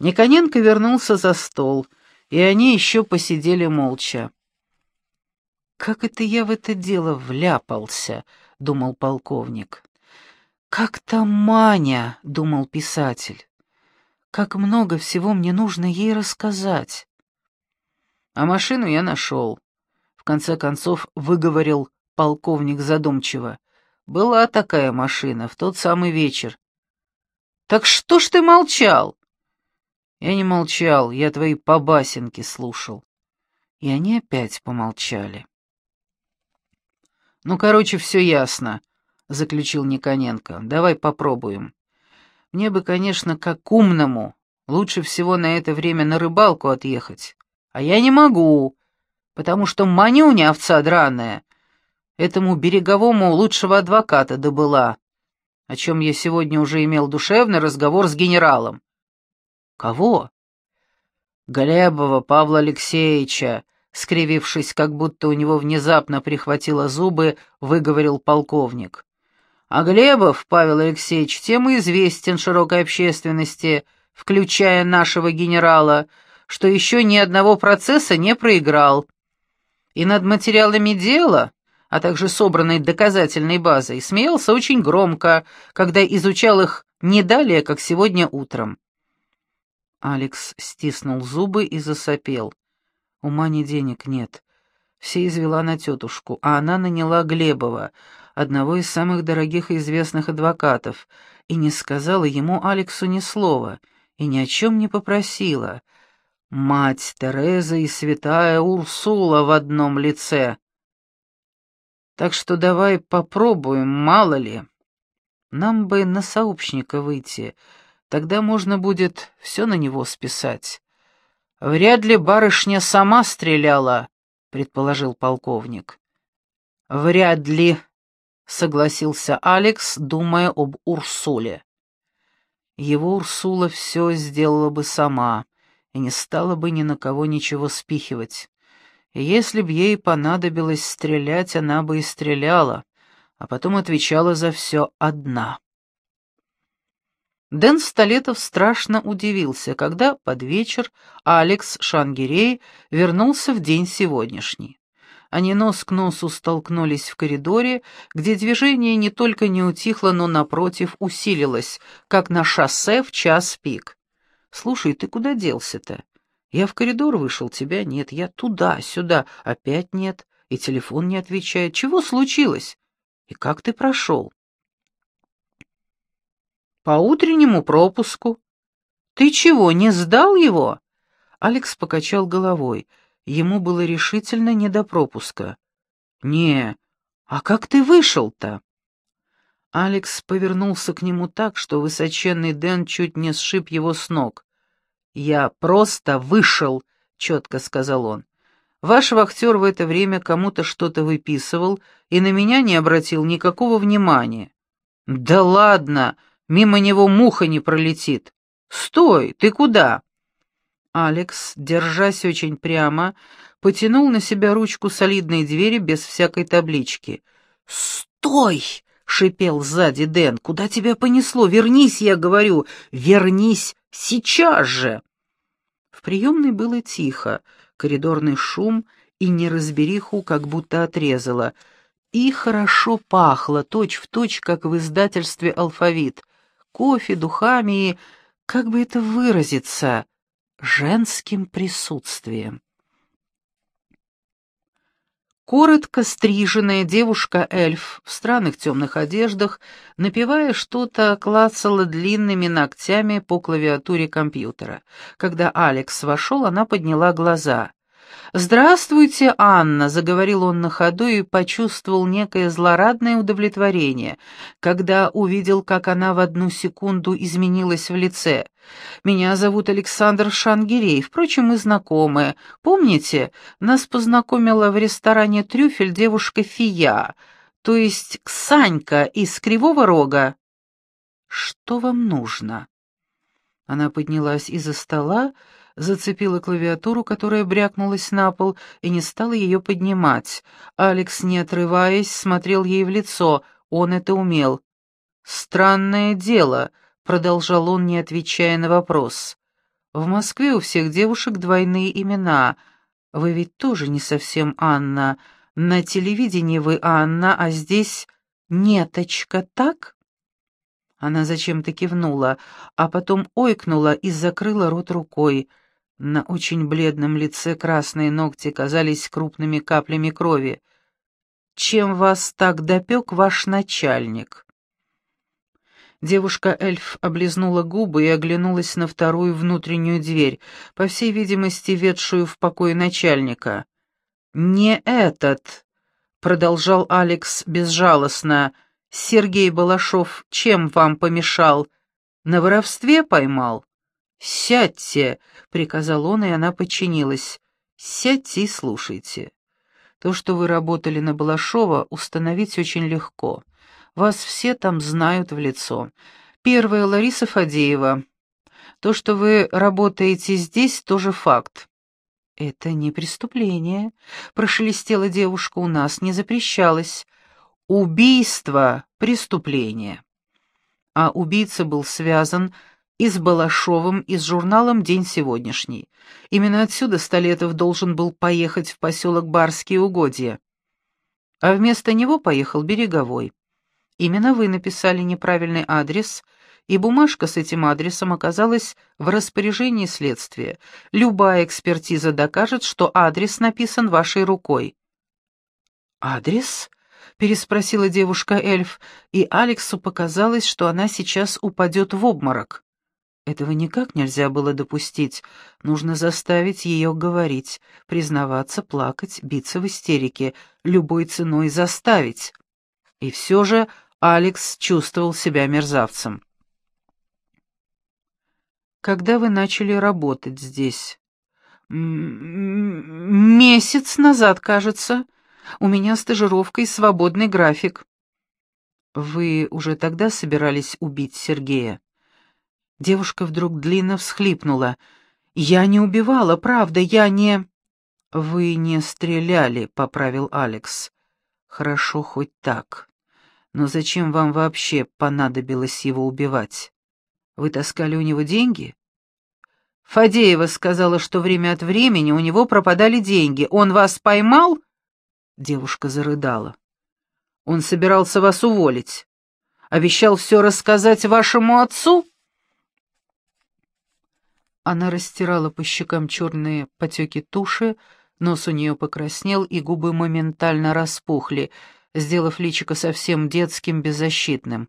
Никоненко вернулся за стол, и они еще посидели молча. «Как это я в это дело вляпался?» — думал полковник. «Как там Маня?» — думал писатель. «Как много всего мне нужно ей рассказать». А машину я нашел. В конце концов выговорил полковник задумчиво. Была такая машина в тот самый вечер. «Так что ж ты молчал?» «Я не молчал, я твои побасенки слушал». И они опять помолчали. «Ну, короче, все ясно», — заключил Никоненко. «Давай попробуем. Мне бы, конечно, как умному, лучше всего на это время на рыбалку отъехать. А я не могу, потому что манюня овца драная. Этому береговому лучшего адвоката добыла, о чем я сегодня уже имел душевный разговор с генералом. Кого? Глебова Павла Алексеевича, скривившись, как будто у него внезапно прихватило зубы, выговорил полковник. А Глебов Павел Алексеевич тем и известен широкой общественности, включая нашего генерала, что еще ни одного процесса не проиграл. И над материалами дела, а также собранной доказательной базой, смеялся очень громко, когда изучал их не далее, как сегодня утром. Алекс стиснул зубы и засопел. У Мани денег нет. Все извела на тетушку, а она наняла Глебова, одного из самых дорогих и известных адвокатов, и не сказала ему, Алексу, ни слова, и ни о чем не попросила. Мать Тереза и святая Урсула в одном лице. Так что давай попробуем, мало ли. Нам бы на сообщника выйти, тогда можно будет все на него списать. «Вряд ли барышня сама стреляла», — предположил полковник. «Вряд ли», — согласился Алекс, думая об Урсуле. Его Урсула все сделала бы сама и не стала бы ни на кого ничего спихивать. И если б ей понадобилось стрелять, она бы и стреляла, а потом отвечала за все одна. Дэн Столетов страшно удивился, когда под вечер Алекс Шангирей вернулся в день сегодняшний. Они нос к носу столкнулись в коридоре, где движение не только не утихло, но, напротив, усилилось, как на шоссе в час пик. «Слушай, ты куда делся-то? Я в коридор вышел, тебя нет, я туда-сюда, опять нет, и телефон не отвечает. Чего случилось? И как ты прошел?» По утреннему пропуску. Ты чего, не сдал его? Алекс покачал головой. Ему было решительно не до пропуска. Не. А как ты вышел-то? Алекс повернулся к нему так, что высоченный Дэн чуть не сшиб его с ног. «Я просто вышел», — четко сказал он. «Ваш вахтер в это время кому-то что-то выписывал и на меня не обратил никакого внимания». «Да ладно!» Мимо него муха не пролетит. Стой, ты куда? Алекс, держась очень прямо, потянул на себя ручку солидной двери без всякой таблички. «Стой!» — шипел сзади Дэн. «Куда тебя понесло? Вернись, я говорю! Вернись сейчас же!» В приемной было тихо, коридорный шум и неразбериху как будто отрезало. И хорошо пахло, точь-в-точь, точь, как в издательстве «Алфавит» кофе, духами и, как бы это выразиться, женским присутствием. Коротко стриженная девушка-эльф в странных темных одеждах, напевая что-то, клацала длинными ногтями по клавиатуре компьютера. Когда Алекс вошел, она подняла глаза. «Здравствуйте, Анна», — заговорил он на ходу и почувствовал некое злорадное удовлетворение, когда увидел, как она в одну секунду изменилась в лице. «Меня зовут Александр Шангирей, впрочем, мы знакомы. Помните, нас познакомила в ресторане «Трюфель» девушка Фия, то есть Ксанька из Кривого Рога?» «Что вам нужно?» Она поднялась из-за стола, зацепила клавиатуру, которая брякнулась на пол, и не стала ее поднимать. Алекс, не отрываясь, смотрел ей в лицо, он это умел. «Странное дело», — продолжал он, не отвечая на вопрос. В Москве у всех девушек двойные имена. Вы ведь тоже не совсем Анна. На телевидении вы Анна, а здесь Неточка, так?» Она зачем-то кивнула, а потом ойкнула и закрыла рот рукой. На очень бледном лице красные ногти казались крупными каплями крови. «Чем вас так допек ваш начальник?» Девушка-эльф облизнула губы и оглянулась на вторую внутреннюю дверь, по всей видимости, ведшую в покой начальника. «Не этот», — продолжал Алекс безжалостно, — «Сергей Балашов чем вам помешал? На воровстве поймал?» «Сядьте», — приказал он, и она подчинилась. «Сядьте и слушайте. То, что вы работали на Балашова, установить очень легко». Вас все там знают в лицо. Первая Лариса Фадеева. То, что вы работаете здесь, тоже факт. Это не преступление, прошелестела девушка, у нас не запрещалось. Убийство — преступление. А убийца был связан и с Балашовым, и с журналом «День сегодняшний». Именно отсюда Столетов должен был поехать в поселок Барские угодья. А вместо него поехал Береговой. Именно вы написали неправильный адрес, и бумажка с этим адресом оказалась в распоряжении следствия. Любая экспертиза докажет, что адрес написан вашей рукой». «Адрес?» — переспросила девушка-эльф, и Алексу показалось, что она сейчас упадет в обморок. Этого никак нельзя было допустить. Нужно заставить ее говорить, признаваться, плакать, биться в истерике, любой ценой заставить. И все же Алекс чувствовал себя мерзавцем. «Когда вы начали работать здесь?» «Месяц назад, кажется. У меня стажировка и свободный график». «Вы уже тогда собирались убить Сергея?» Девушка вдруг длинно всхлипнула. «Я не убивала, правда, я не...» «Вы не стреляли», — поправил Алекс. «Хорошо хоть так. Но зачем вам вообще понадобилось его убивать? Вы таскали у него деньги? Фадеева сказала, что время от времени у него пропадали деньги. Он вас поймал? Девушка зарыдала. Он собирался вас уволить. Обещал все рассказать вашему отцу? Она растирала по щекам черные потеки туши, нос у нее покраснел, и губы моментально распухли — сделав личико совсем детским, беззащитным.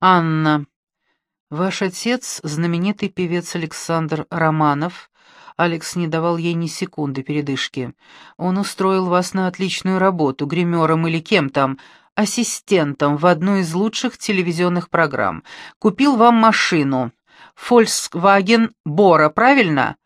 «Анна, ваш отец — знаменитый певец Александр Романов», Алекс не давал ей ни секунды передышки. «Он устроил вас на отличную работу, гримером или кем там, ассистентом в одну из лучших телевизионных программ. Купил вам машину. Volkswagen Бора, правильно?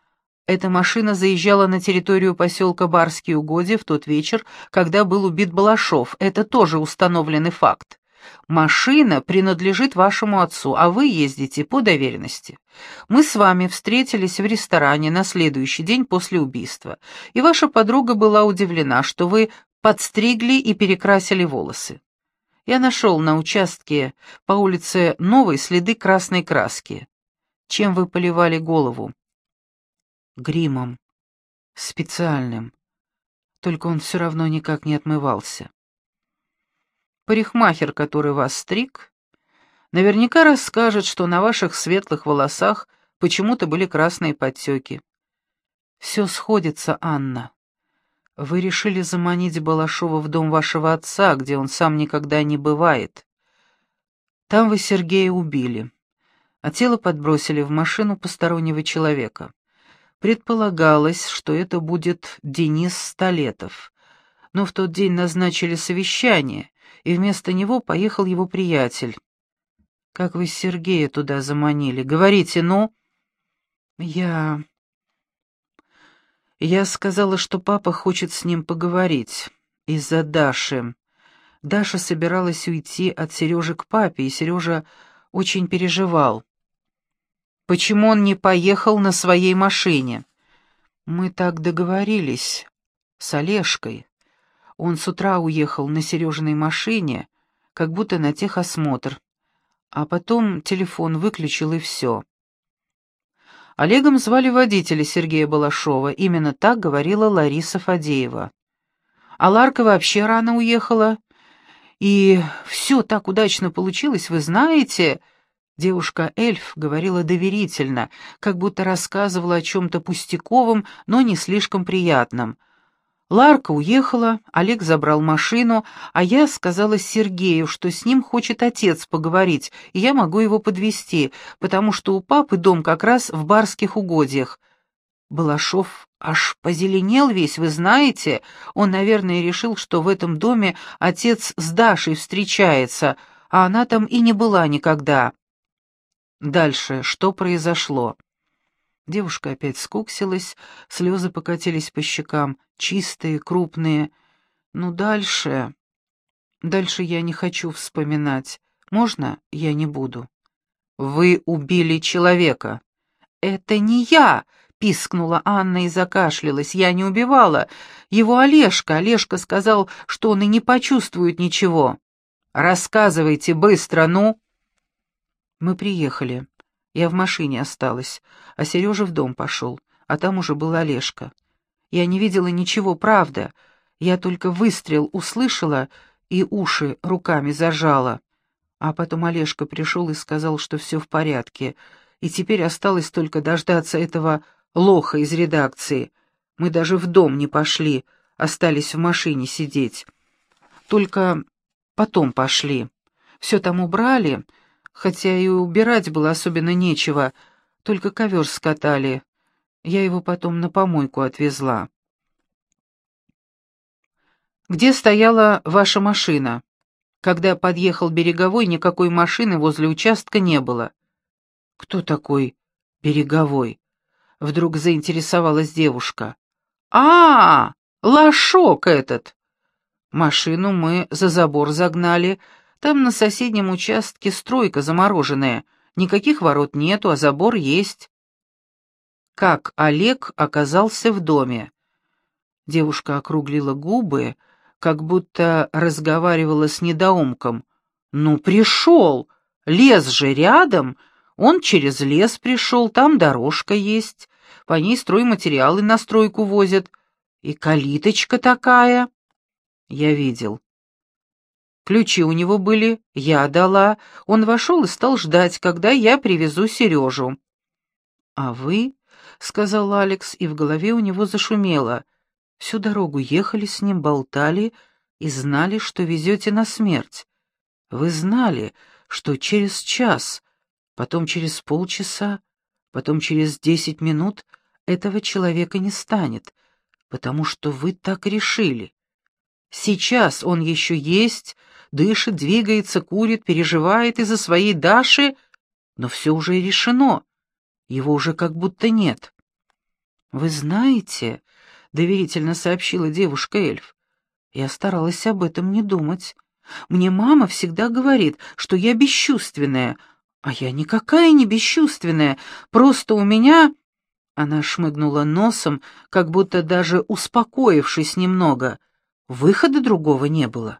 Эта машина заезжала на территорию поселка Барские угодья в тот вечер, когда был убит Балашов. Это тоже установленный факт. Машина принадлежит вашему отцу, а вы ездите по доверенности. Мы с вами встретились в ресторане на следующий день после убийства, и ваша подруга была удивлена, что вы подстригли и перекрасили волосы. Я нашел на участке по улице Новой следы красной краски. Чем вы поливали голову? гримом, специальным. Только он все равно никак не отмывался. Парикмахер, который вас стриг, наверняка расскажет, что на ваших светлых волосах почему-то были красные подтеки. Все сходится, Анна. Вы решили заманить Балашова в дом вашего отца, где он сам никогда не бывает. Там вы Сергея убили, а тело подбросили в машину постороннего человека. Предполагалось, что это будет Денис Столетов. Но в тот день назначили совещание, и вместо него поехал его приятель. «Как вы Сергея туда заманили? Говорите, ну?» «Я...» Я сказала, что папа хочет с ним поговорить. Из-за Даши. Даша собиралась уйти от Сережи к папе, и Сережа очень переживал. Почему он не поехал на своей машине? Мы так договорились с Олежкой. Он с утра уехал на Сережиной машине, как будто на техосмотр. А потом телефон выключил и все. Олегом звали водителя Сергея Балашова, именно так говорила Лариса Фадеева. А Ларка вообще рано уехала. И все так удачно получилось, вы знаете... Девушка-эльф говорила доверительно, как будто рассказывала о чем-то пустяковом, но не слишком приятном. Ларка уехала, Олег забрал машину, а я сказала Сергею, что с ним хочет отец поговорить, и я могу его подвести, потому что у папы дом как раз в барских угодьях. Балашов аж позеленел весь, вы знаете? Он, наверное, решил, что в этом доме отец с Дашей встречается, а она там и не была никогда. Дальше что произошло? Девушка опять скуксилась, слезы покатились по щекам, чистые, крупные. Ну, дальше... Дальше я не хочу вспоминать. Можно я не буду? Вы убили человека. Это не я, пискнула Анна и закашлялась. Я не убивала. Его Олежка. Олежка сказал, что он и не почувствует ничего. Рассказывайте быстро, ну. Мы приехали. Я в машине осталась, а Сережа в дом пошел, а там уже был Олежка. Я не видела ничего, правда. Я только выстрел услышала и уши руками зажала. А потом Олежка пришел и сказал, что все в порядке, и теперь осталось только дождаться этого лоха из редакции. Мы даже в дом не пошли, остались в машине сидеть. Только потом пошли. Все там убрали, хотя и убирать было особенно нечего, только ковер скатали. Я его потом на помойку отвезла. «Где стояла ваша машина?» Когда подъехал Береговой, никакой машины возле участка не было. «Кто такой Береговой?» Вдруг заинтересовалась девушка. «А, лошок этот!» Машину мы за забор загнали, там на соседнем участке стройка замороженная. Никаких ворот нету, а забор есть. Как Олег оказался в доме? Девушка округлила губы, как будто разговаривала с недоумком. «Ну, пришел! Лес же рядом! Он через лес пришел, там дорожка есть, по ней стройматериалы на стройку возят. И калиточка такая!» Я видел. Ключи у него были, я дала. Он вошел и стал ждать, когда я привезу Сережу. «А вы?» — сказал Алекс, и в голове у него зашумело. «Всю дорогу ехали с ним, болтали и знали, что везете на смерть. Вы знали, что через час, потом через полчаса, потом через десять минут этого человека не станет, потому что вы так решили. Сейчас он еще есть, дышит, двигается, курит, переживает из-за своей Даши, но все уже решено, его уже как будто нет. «Вы знаете», — доверительно сообщила девушка-эльф, — «я старалась об этом не думать. Мне мама всегда говорит, что я бесчувственная, а я никакая не бесчувственная, просто у меня...» Она шмыгнула носом, как будто даже успокоившись немного. Выхода другого не было.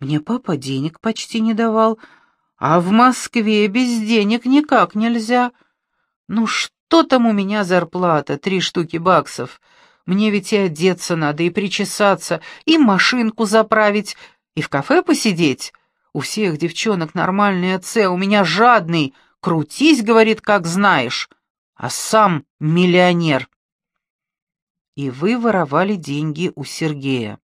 Мне папа денег почти не давал, а в Москве без денег никак нельзя. Ну что там у меня зарплата, три штуки баксов? Мне ведь и одеться надо, и причесаться, и машинку заправить, и в кафе посидеть. У всех девчонок нормальный отцы, а у меня жадный. Крутись, говорит, как знаешь, а сам миллионер. И вы воровали деньги у Сергея.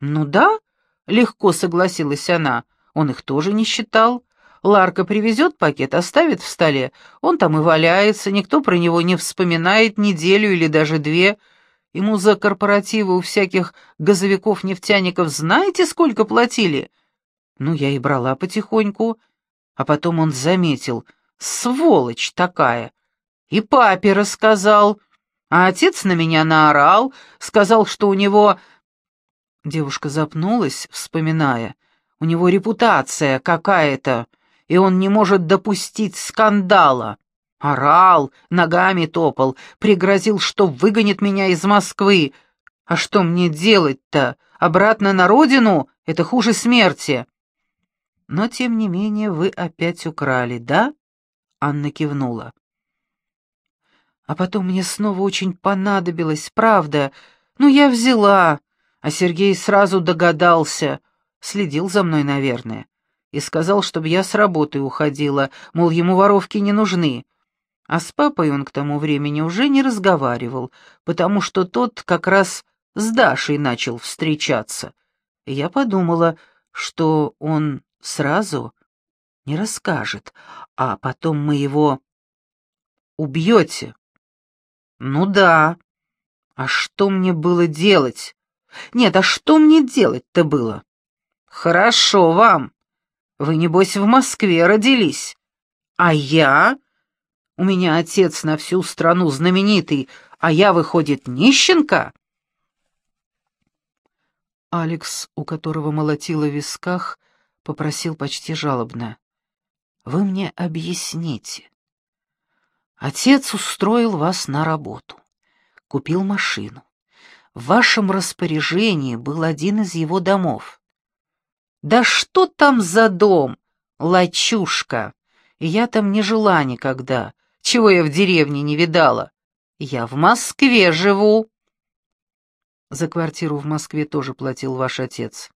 Ну да, Легко согласилась она. Он их тоже не считал. Ларка привезет пакет, оставит в столе. Он там и валяется, никто про него не вспоминает неделю или даже две. Ему за корпоративы у всяких газовиков-нефтяников знаете, сколько платили? Ну, я и брала потихоньку. А потом он заметил. Сволочь такая. И папе рассказал. А отец на меня наорал, сказал, что у него Девушка запнулась, вспоминая. У него репутация какая-то, и он не может допустить скандала. Орал, ногами топал, пригрозил, что выгонит меня из Москвы. А что мне делать-то? Обратно на родину? Это хуже смерти. Но, тем не менее, вы опять украли, да? Анна кивнула. А потом мне снова очень понадобилось, правда. Ну, я взяла, а Сергей сразу догадался. Следил за мной, наверное. И сказал, чтобы я с работы уходила, мол, ему воровки не нужны. А с папой он к тому времени уже не разговаривал, потому что тот как раз с Дашей начал встречаться. И я подумала, что он сразу не расскажет, а потом мы его убьете. Ну да. А что мне было делать? Нет, а что мне делать-то было? Хорошо вам. Вы, небось, в Москве родились. А я? У меня отец на всю страну знаменитый, а я, выходит, нищенка? Алекс, у которого молотило в висках, попросил почти жалобно. «Вы мне объясните. Отец устроил вас на работу, купил машину. В вашем распоряжении был один из его домов. Да что там за дом, лачушка? Я там не жила никогда, чего я в деревне не видала. Я в Москве живу. За квартиру в Москве тоже платил ваш отец.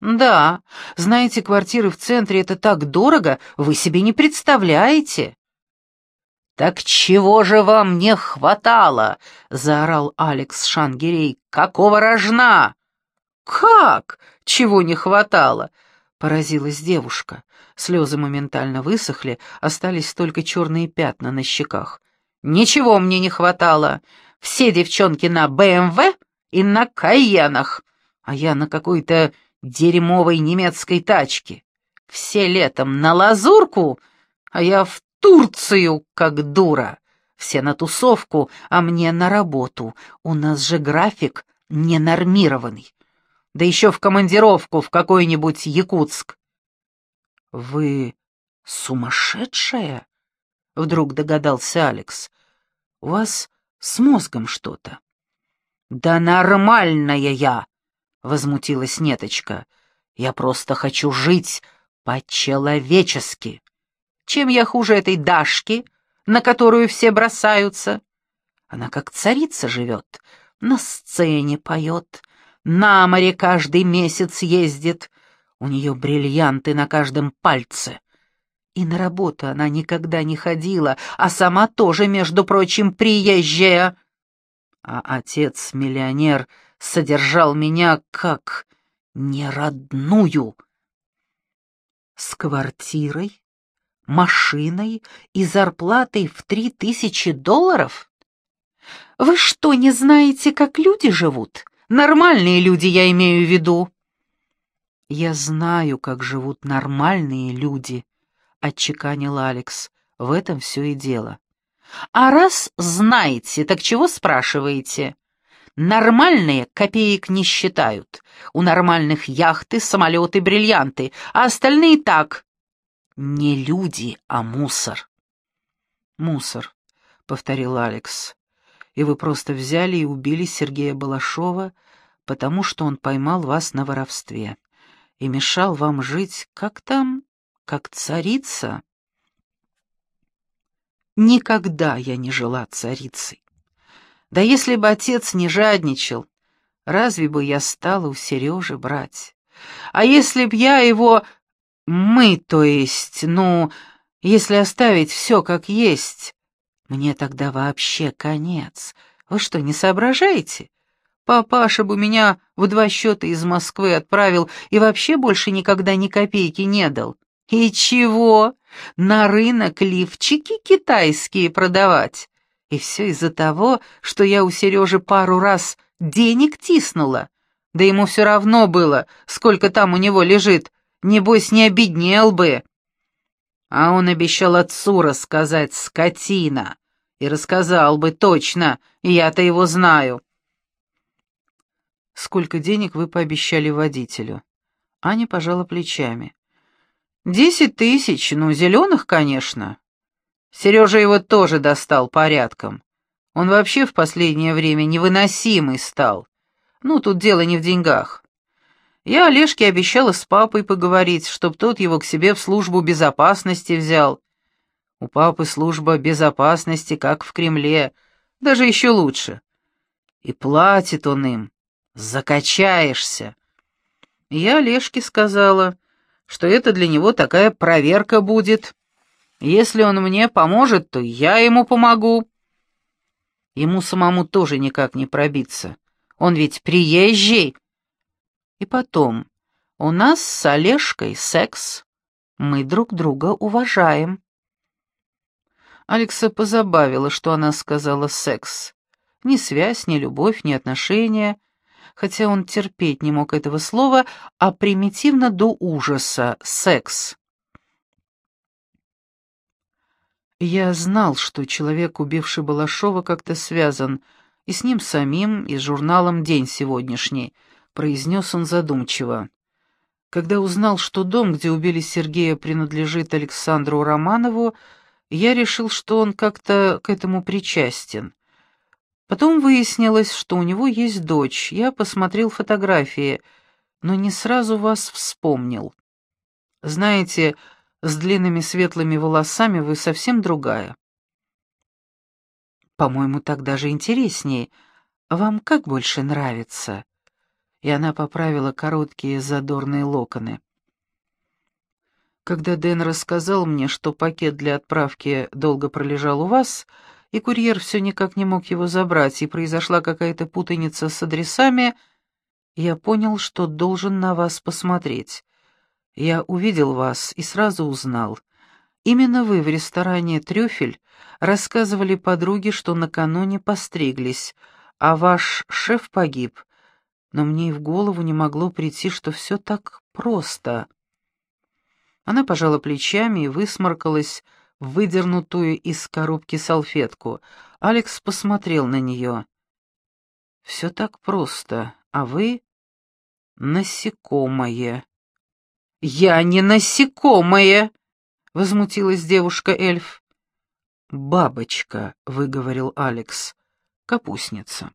«Да, знаете, квартиры в центре — это так дорого, вы себе не представляете». «Так чего же вам не хватало?» — заорал Алекс Шангирей. «Какого рожна?» «Как? Чего не хватало?» — поразилась девушка. Слезы моментально высохли, остались только черные пятна на щеках. «Ничего мне не хватало. Все девчонки на БМВ и на Кайенах, а я на какой-то дерьмовой немецкой тачке. Все летом на лазурку, а я в Турцию, как дура. Все на тусовку, а мне на работу. У нас же график ненормированный. Да еще в командировку в какой-нибудь Якутск. Вы сумасшедшая? Вдруг догадался Алекс. У вас с мозгом что-то. Да нормальная я, — возмутилась Неточка. «Я просто хочу жить по-человечески. Чем я хуже этой Дашки, на которую все бросаются? Она как царица живет, на сцене поет, на море каждый месяц ездит, у нее бриллианты на каждом пальце». И на работу она никогда не ходила, а сама тоже, между прочим, приезжая. А отец-миллионер содержал меня как неродную. С квартирой, машиной и зарплатой в три тысячи долларов? Вы что, не знаете, как люди живут? Нормальные люди, я имею в виду. Я знаю, как живут нормальные люди, отчеканил Алекс. В этом все и дело. А раз знаете, так чего спрашиваете? Нормальные копеек не считают. У нормальных яхты, самолеты, бриллианты, а остальные так. Не люди, а мусор. Мусор, повторил Алекс. И вы просто взяли и убили Сергея Балашова, потому что он поймал вас на воровстве и мешал вам жить, как там, как царица. Никогда я не жила царицей. Да если бы отец не жадничал, разве бы я стала у Сережи брать? А если б я его... Мы, то есть, ну, если оставить все как есть, мне тогда вообще конец. Вы что, не соображаете? Папаша бы меня в два счета из Москвы отправил и вообще больше никогда ни копейки не дал. И чего? На рынок лифчики китайские продавать? И все из-за того, что я у Сережи пару раз денег тиснула. Да ему все равно было, сколько там у него лежит, небось не обеднел бы. А он обещал отцу рассказать, скотина. И рассказал бы точно, я-то его знаю. Сколько денег вы пообещали водителю? Аня пожала плечами. Десять тысяч, ну, зеленых, конечно. Сережа его тоже достал порядком. Он вообще в последнее время невыносимый стал. Ну, тут дело не в деньгах. Я Олежке обещала с папой поговорить, чтоб тот его к себе в службу безопасности взял. У папы служба безопасности, как в Кремле, даже еще лучше. И платит он им. Закачаешься. Я Лешке сказала, что это для него такая проверка будет. Если он мне поможет, то я ему помогу. Ему самому тоже никак не пробиться. Он ведь приезжий. И потом, у нас с Олежкой секс. Мы друг друга уважаем. Алекса позабавила, что она сказала «секс». Ни связь, ни любовь, ни отношения, хотя он терпеть не мог этого слова, а примитивно до ужаса «секс». Я знал, что человек, убивший Балашова, как-то связан и с ним самим, и с журналом «День сегодняшний», — произнес он задумчиво. Когда узнал, что дом, где убили Сергея, принадлежит Александру Романову, я решил, что он как-то к этому причастен. Потом выяснилось, что у него есть дочь. Я посмотрел фотографии, но не сразу вас вспомнил. Знаете, с длинными светлыми волосами вы совсем другая. По-моему, так даже интереснее. Вам как больше нравится?» И она поправила короткие задорные локоны. Когда Дэн рассказал мне, что пакет для отправки долго пролежал у вас, и курьер все никак не мог его забрать, и произошла какая-то путаница с адресами, я понял, что должен на вас посмотреть. Я увидел вас и сразу узнал. Именно вы в ресторане «Трюфель» рассказывали подруге, что накануне постриглись, а ваш шеф погиб. Но мне и в голову не могло прийти, что все так просто. Она пожала плечами и высморкалась в выдернутую из коробки салфетку. Алекс посмотрел на нее. «Все так просто, а вы — насекомое». «Я не насекомое!» — возмутилась девушка-эльф. «Бабочка», — выговорил Алекс, — «капустница».